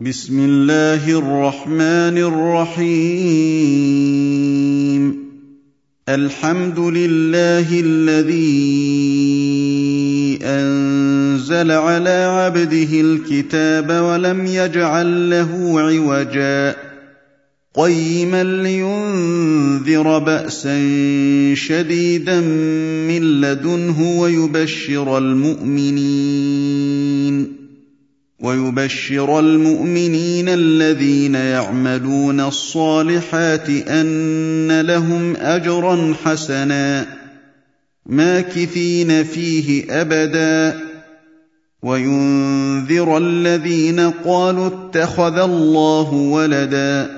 بسم الله الرحمن الرحيم. الحمد لله الذي أنزل على عبده الكتاب ولم يجعل له عوجا. قيما لينذر بأسا شديدا من لدنه ويبشر المؤمنين. ويبشر المؤمنين الذين يعملون الصالحات أن لهم أجرا حسنا ماكثين فيه أبدا. وينذر الذين قالوا اتخذ الله ولدا.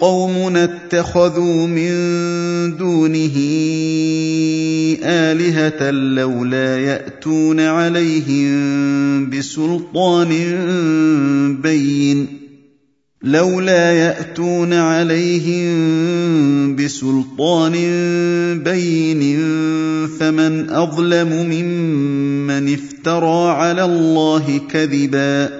قَوْمُنَا اتَّخَذُوا مِن دُونِهِ آلِهَةً لَّوْلَا يَأْتُونَ عَلَيْهِم بِسُلْطَانٍ بَيِّنٍ. لولا يأتون عليهم بسلطان بين. فمن أظلم ممن افترى على الله كذبا.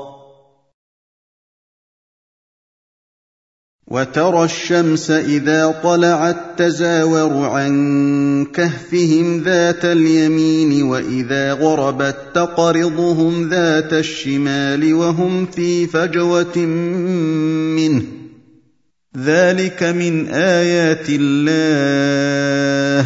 وترى الشمس إذا طلعت تزاور عن كهفهم ذات اليمين وإذا غربت تقرضهم ذات الشمال وهم في فجوة منه. ذلك من آيات الله.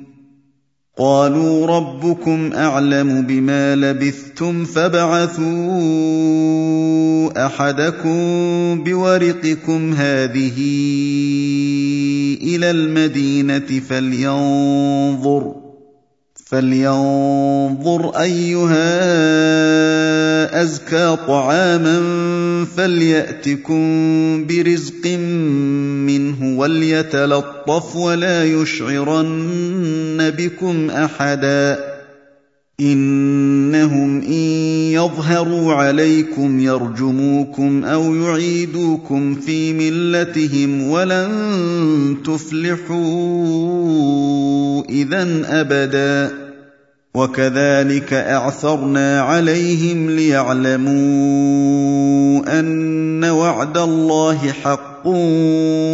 قالوا ربكم أعلم بما لبثتم فابعثوا أحدكم بورقكم هذه إلى المدينة فلينظر فلينظر أيها أزكى طعاما فليأتكم برزق منه وليتلطف ولا يشعرن بكم أحدا إنهم إن يظهروا عليكم يرجموكم أو يعيدوكم في ملتهم ولن تفلحوا اذا أبدا وكذلك أعثرنا عليهم ليعلموا أن وعد الله حق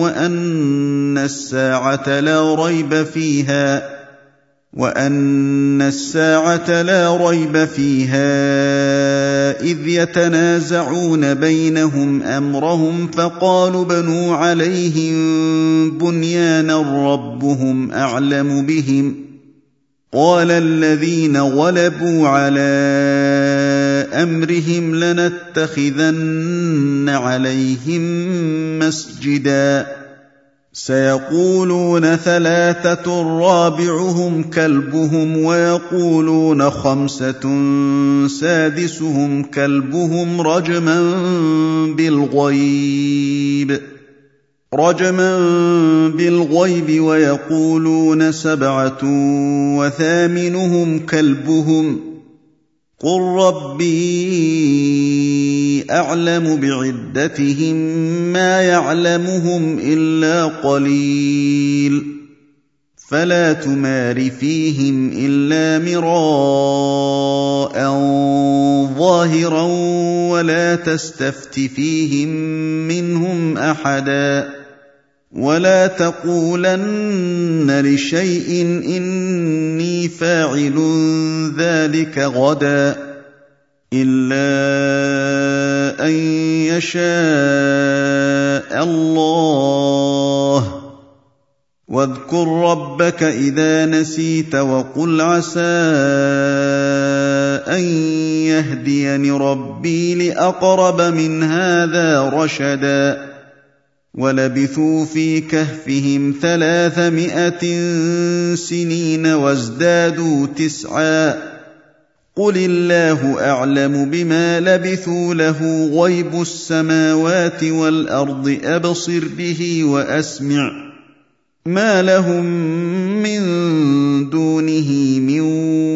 وأن الساعة لا ريب فيها وان الساعة لا ريب فيها اذ يتنازعون بينهم امرهم فقالوا بنوا عليهم بنيانا ربهم اعلم بهم قال الذين غلبوا على امرهم لنتخذن عليهم مسجدا سيقولون ثلاثة رابعهم كلبهم ويقولون خمسة سادسهم كلبهم رجما بالغيب رجما بالغيب ويقولون سبعة وثامنهم كلبهم قل ربي اعلم بعدتهم ما يعلمهم الا قليل فلا تمار فيهم الا مراء ظاهرا ولا تستفت فيهم منهم احدا ولا تقولن لشيء إني فاعل ذلك غدا إلا أن يشاء الله. واذكر ربك إذا نسيت وقل عسى أن يهديني ربي لأقرب من هذا رشدا. ولبثوا في كهفهم ثلاثمائة سنين وازدادوا تسعا. قل الله أعلم بما لبثوا له غيب السماوات والأرض أبصر به وأسمع. ما لهم من دونه من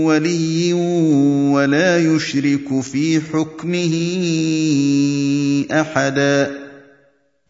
ولي ولا يشرك في حكمه أحدا.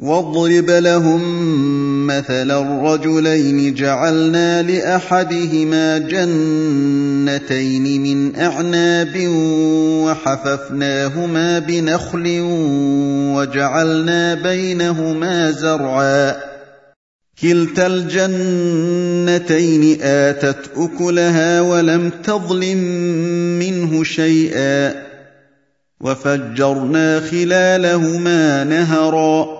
واضرب لهم مثلا الرجلين جعلنا لأحدهما جنتين من أعناب وحففناهما بنخل وجعلنا بينهما زرعا. كلتا الجنتين آتت أكلها ولم تظلم منه شيئا. وفجرنا خلالهما نهرا.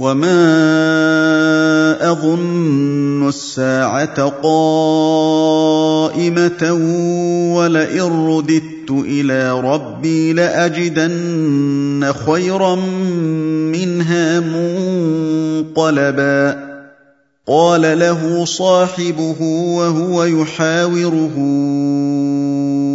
وما اظن الساعة قائمه ولئن رددت إلى ربي لاجدن خيرا منها منقلبا قال له صاحبه وهو يحاوره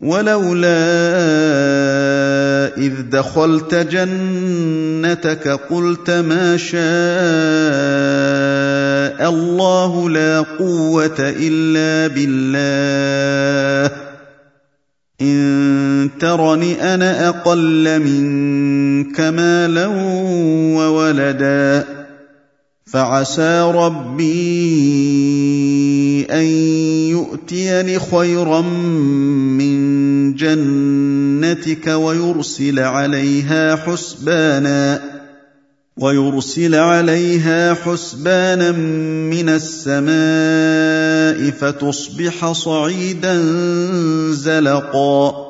ولولا إذ دخلت جنتك قلت ما شاء الله لا قوة إلا بالله. إن ترني أنا أقل منك مالا وولدا. فعسى ربي أن يؤتيني خيرا من جنتك ويرسل عليها حسبانا ويرسل عليها حسبانا من السماء فتصبح صعيدا زلقا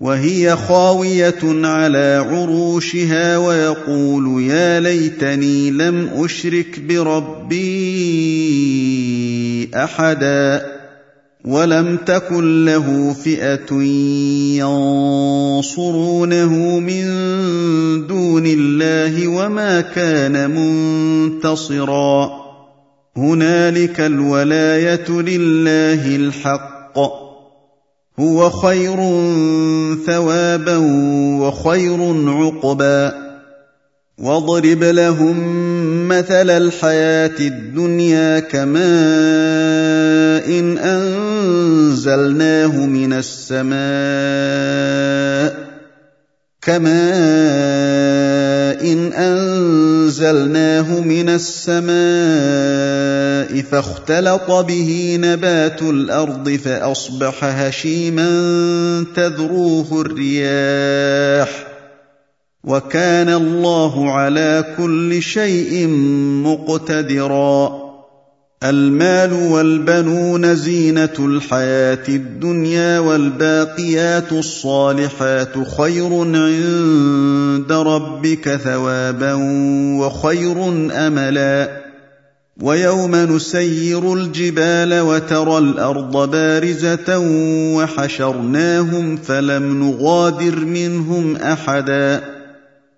وهي خاوية على عروشها ويقول يا ليتني لم أشرك بربي أحدا ولم تكن له فئة ينصرونه من دون الله وما كان منتصرا. هنالك الولاية لله الحق. هو خير ثوابا وخير عقبا. واضرب لهم مثل الحياة الدنيا كماء إن أنزلناه من السماء كماء إن أنزلناه من السماء فاختلط به نبات الأرض فأصبح هشيما تذروه الرياح وكان الله على كل شيء مقتدرا المال والبنون زينة الحياة الدنيا والباقيات الصالحات خير عند ربك ثوابا وخير أملا. ويوم نسير الجبال وترى الأرض بارزة وحشرناهم فلم نغادر منهم أحدا.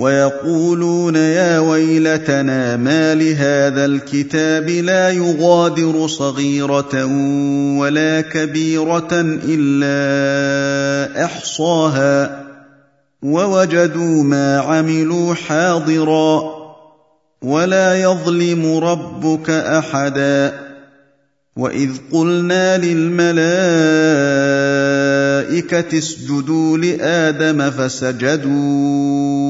ويقولون يا ويلتنا ما لهذا الكتاب لا يغادر صغيرة ولا كبيرة إلا أحصاها ووجدوا ما عملوا حاضرا ولا يظلم ربك أحدا وإذ قلنا للملائكة اسجدوا لآدم فسجدوا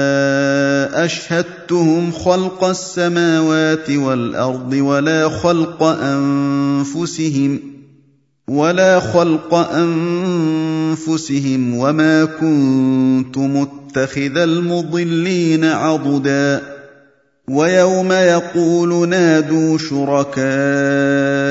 أشهدتهم خلق السماوات والأرض ولا خلق أنفسهم ولا خلق أنفسهم وما كنت متخذ المضلين عضدا ويوم يقول نادوا شركائي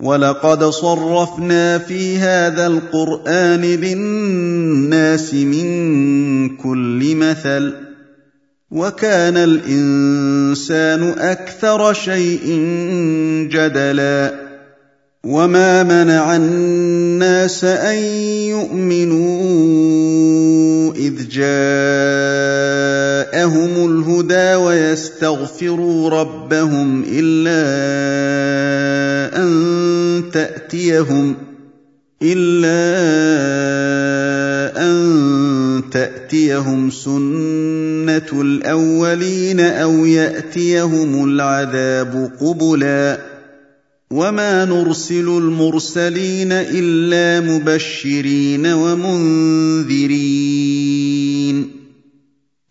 ولقد صرفنا في هذا القران للناس من كل مثل وكان الانسان أكثر شيء جدلا وما منع الناس ان يؤمنوا اذ جاءهم الهدى ويستغفروا ربهم الا ان تأتيهم إلا أن تأتيهم سنة الأولين أو يأتيهم العذاب قبلا وما نرسل المرسلين إلا مبشرين ومنذرين.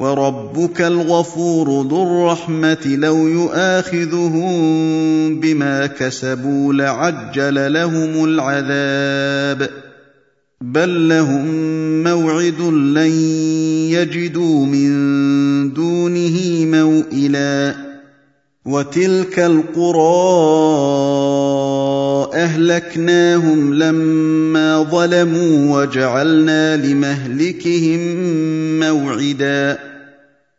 وربك الغفور ذو الرحمة لو يؤاخذهم بما كسبوا لعجل لهم العذاب بل لهم موعد لن يجدوا من دونه موئلا وتلك القرى أهلكناهم لما ظلموا وجعلنا لمهلكهم موعدا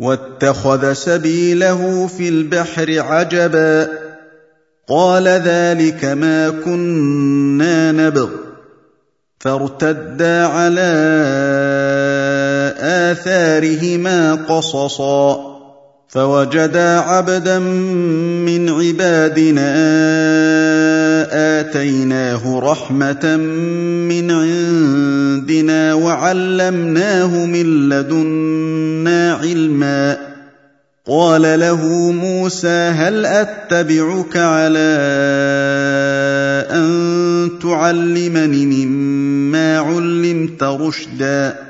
واتخذ سبيله في البحر عجبا قال ذلك ما كنا نبغ فارتدا على آثارهما قصصا فوجدا عبدا من عبادنا آتيناه رحمة من عندنا وعلمناه من لدنا علما. قال له موسى هل أتبعك على أن تعلمني مما علمت رشدا؟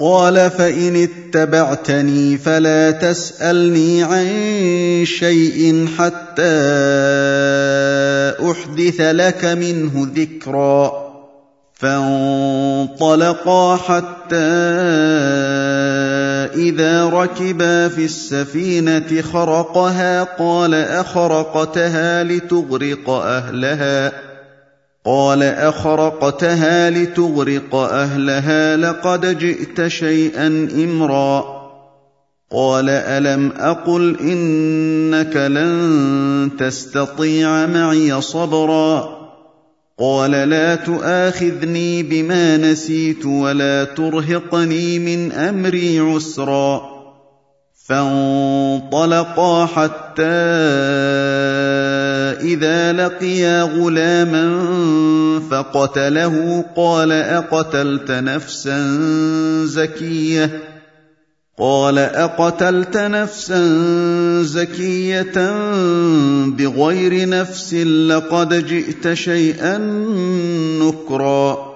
قال فإن اتبعتني فلا تسألني عن شيء حتى أحدث لك منه ذكرا. فانطلقا حتى إذا ركبا في السفينة خرقها قال أخرقتها لتغرق أهلها. قال أخرقتها لتغرق أهلها لقد جئت شيئا إمرا. قال ألم أقل إنك لن تستطيع معي صبرا. قال لا تؤاخذني بما نسيت ولا ترهقني من أمري عسرا. فانطلقا حتى إذا لقيا غلاما فقتله قال أقتلت نفسا زكية قال أقتلت نفسا زكية بغير نفس لقد جئت شيئا نكرا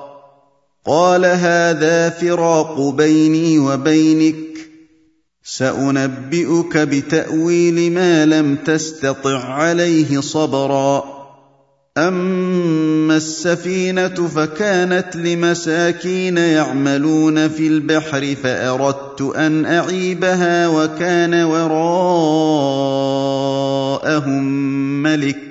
قال هذا فراق بيني وبينك سأنبئك بتأويل ما لم تستطع عليه صبرا. أما السفينة فكانت لمساكين يعملون في البحر فأردت أن أعيبها وكان وراءهم ملك.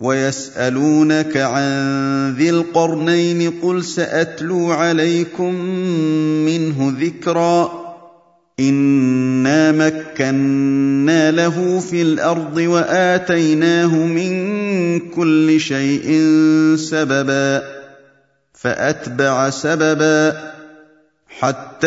ويسألونك عن ذي القرنين قل سأتلو عليكم منه ذكرا إنا مكنا له في الأرض وآتيناه من كل شيء سببا فأتبع سببا حتى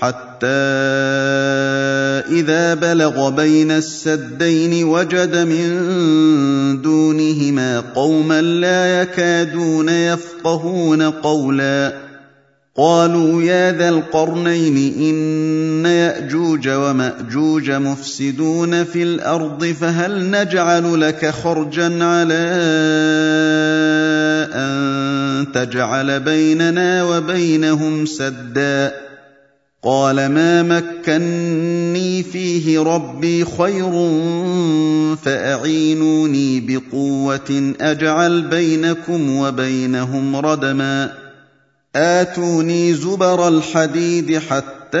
حتى إذا بلغ بين السدين وجد من دونهما قوما لا يكادون يفقهون قولا. قالوا يا ذا القرنين إن يأجوج ومأجوج مفسدون في الأرض فهل نجعل لك خرجا على أن تجعل بيننا وبينهم سدًّا؟ قال ما مكني فيه ربي خير فأعينوني بقوة أجعل بينكم وبينهم ردما. آتوني زبر الحديد حتى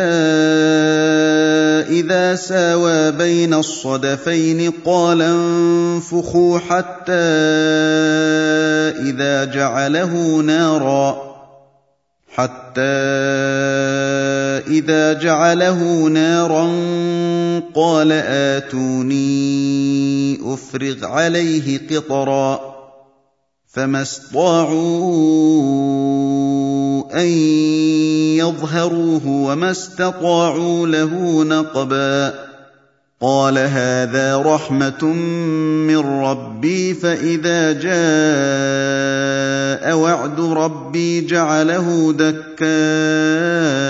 إذا ساوى بين الصدفين قال انفخوا حتى إذا جعله نارا. حتى إذا جعله نارا قال آتوني أفرغ عليه قطرا فما استطاعوا أن يظهروه وما استطاعوا له نقبا قال هذا رحمة من ربي فإذا جاء وعد ربي جعله دكاء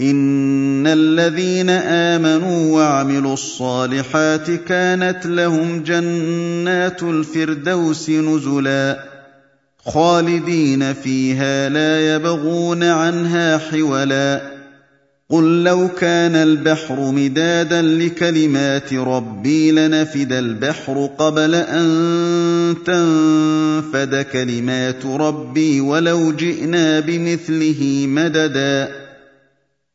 ان الذين امنوا وعملوا الصالحات كانت لهم جنات الفردوس نزلا خالدين فيها لا يبغون عنها حولا قل لو كان البحر مدادا لكلمات ربي لنفد البحر قبل ان تنفد كلمات ربي ولو جئنا بمثله مددا